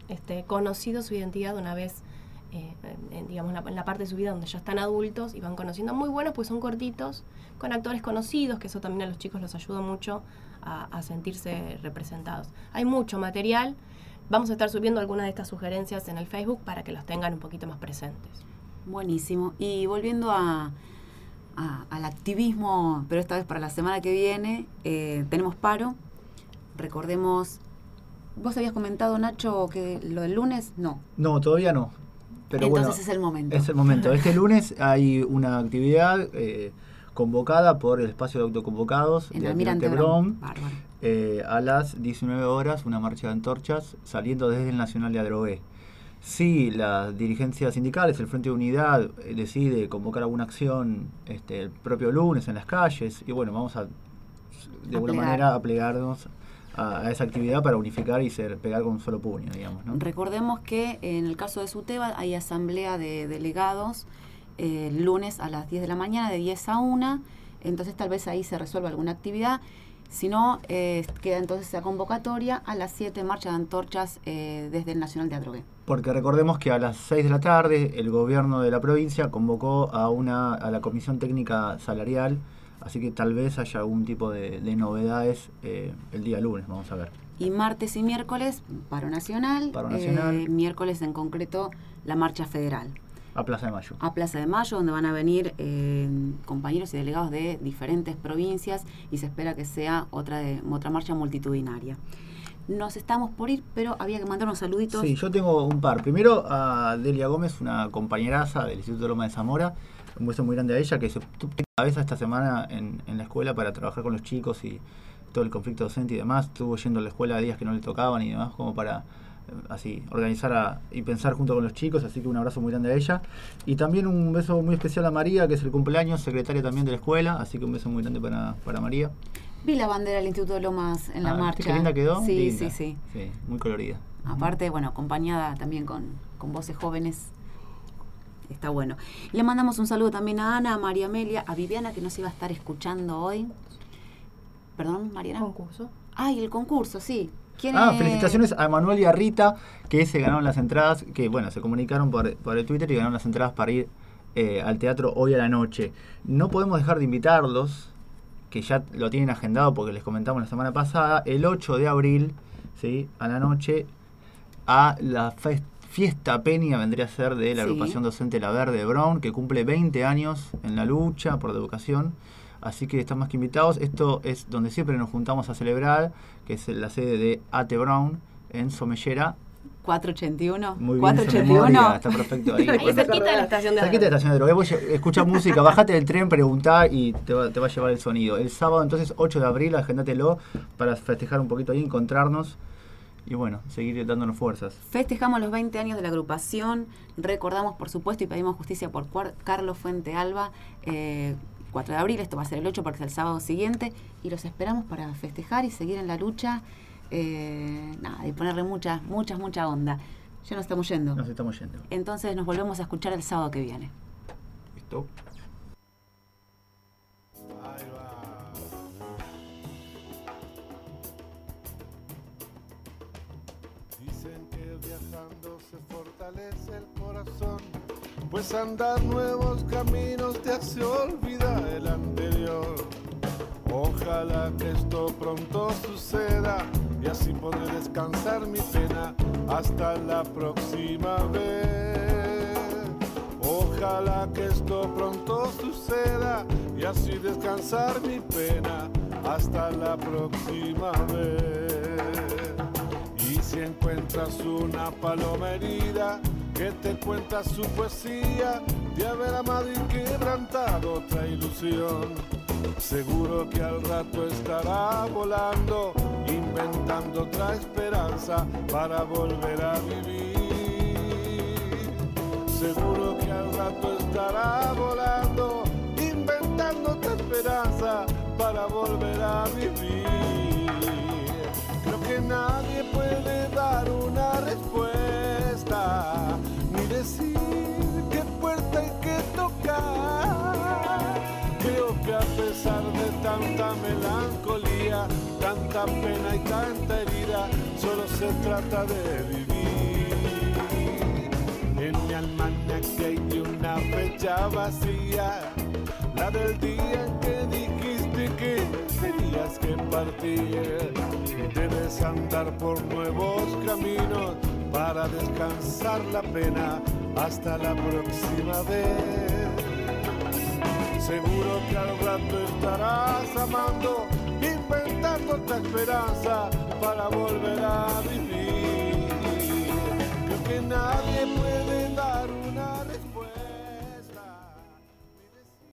este, conocido su identidad una vez, eh, en, digamos, la- en la parte de su vida donde ya están adultos y van conociendo. Muy buenos, pues son cortitos, con actores conocidos, que eso también a los chicos los ayuda mucho a sentirse representados. Hay mucho material. Vamos a estar subiendo algunas de estas sugerencias en el Facebook para que los tengan un poquito más presentes. Buenísimo. Y volviendo a, a- al activismo, pero esta vez para la semana que viene, eh, tenemos paro. Recordemos, vos habías comentado, Nacho, que lo del lunes, no. No, todavía no. Pero Entonces bueno, es el momento. Es el momento. Este lunes hay una actividad eh, convocada por el espacio de autoconvocados En de Almirante Brown. Eh, a las 19 horas, una marcha de antorchas saliendo desde el Nacional de Adrogué. Si la dirigencia sindical, el Frente de Unidad, eh, decide convocar alguna acción este, el propio lunes en las calles, y bueno, vamos a de alguna manera a plegarnos a, a esa actividad para unificar y ser pegar con un solo puño, digamos. ¿no? Recordemos que en el caso de Suteba hay asamblea de delegados eh, el lunes a las 10 de la mañana, de 10 a 1, entonces tal vez ahí se resuelva alguna actividad. Si no, eh, queda entonces esa convocatoria a las 7 marcha de antorchas eh, desde el Nacional de Adrogué. Porque recordemos que a las 6 de la tarde el gobierno de la provincia convocó a una a la comisión técnica salarial, así que tal vez haya algún tipo de, de novedades eh, el día lunes, vamos a ver. Y martes y miércoles, paro nacional. Paro nacional. eh, miércoles en concreto, la marcha federal. A Plaza de Mayo. a Plaza de Mayo, donde van a venir eh, compañeros y delegados de diferentes provincias y se espera que sea otra, de, otra marcha multitudinaria. Nos estamos por ir, pero había que mandar unos saluditos. Sí, yo tengo un par. Primero a Delia Gómez, una compañeraza del Instituto Loma de Zamora. Un beso muy grande a ella, que se tuvo cabeza esta semana en, en la escuela para trabajar con los chicos y todo el conflicto docente y demás. Estuvo yendo a la escuela días que no le tocaban y demás, como para así organizar a- y pensar junto con los chicos. Así que un abrazo muy grande a ella. Y también un beso muy especial a María, que es el cumpleaños, secretaria también de la escuela. Así que un beso muy grande para, para María. Vi la bandera del Instituto de Lomas en la Ah, ¿viste marcha. qué linda quedó? Sí, Linda. sí, sí. Sí, muy colorida. Aparte, bueno, acompañada también con, con voces jóvenes. Está bueno. Le mandamos un saludo también a Ana, a María Amelia, a Viviana, que nos iba a estar escuchando hoy. Perdón, Mariana. Concurso. Ay, el concurso, sí. ¿Quién Ah, es? felicitaciones a Manuel y a Rita, que se ganaron las entradas, que bueno, se comunicaron por, por el Twitter y ganaron las entradas para ir eh, al teatro hoy a la noche. No podemos dejar de invitarlos, que ya lo tienen agendado porque les comentamos la semana pasada, el 8 de abril, ¿sí? a la noche, a la fiesta peña vendría a ser de la Sí. agrupación docente La Verde de Brown, que cumple 20 años en la lucha por la educación. Así que están más que invitados. Esto es donde siempre nos juntamos a celebrar, que es la sede de Ate Brown en Somellera. 481. Muy bien, esa 481. memoria, está perfecto ahí. Ahí Bueno, cerquita de la estación de Cerquita de la estación de Drogué. Vos lle- Escucha música, bajate del tren, preguntá y te va, te va a llevar el sonido. El sábado, entonces, 8 de abril, agendátelo para festejar un poquito ahí, encontrarnos y bueno, seguir dándonos fuerzas. Festejamos los 20 años de la agrupación. Recordamos, por supuesto, y pedimos justicia por Carlos Fuente Alba. eh, 4 de abril, esto va a ser el 8 porque es el sábado siguiente. Y los esperamos para festejar y seguir en la lucha. eh, nada, y ponerle mucha, mucha, mucha onda. Ya nos estamos yendo. Nos estamos yendo. Entonces nos volvemos a escuchar el sábado que viene. ¿Listo? Dicen que viajando se fortalece el corazón, pues andar nuevos caminos te hace olvidar. Ojalá que esto pronto suceda y así podré descansar mi pena hasta la próxima vez. Ojalá que esto pronto suceda y así descansar mi pena hasta la próxima vez. Y si encuentras una paloma herida que te cuenta su poesía de haber amado y quebrantado otra ilusión, seguro que al rato estará volando, inventando otra esperanza para volver a vivir. Seguro que al rato estará volando, inventando otra esperanza para volver a vivir. Creo que nadie puede dar una respuesta, ni decir Creo que a pesar de tanta melancolía, tanta pena y tanta herida, solo se trata de vivir. En mi almanaque hay una fecha vacía, la del día en que dijiste que tenías que partir. Debes andar por nuevos caminos para descansar la pena hasta la próxima vez. Seguro que al rato estarás amando, inventando otra esperanza para volver a vivir. Creo que nadie puede dar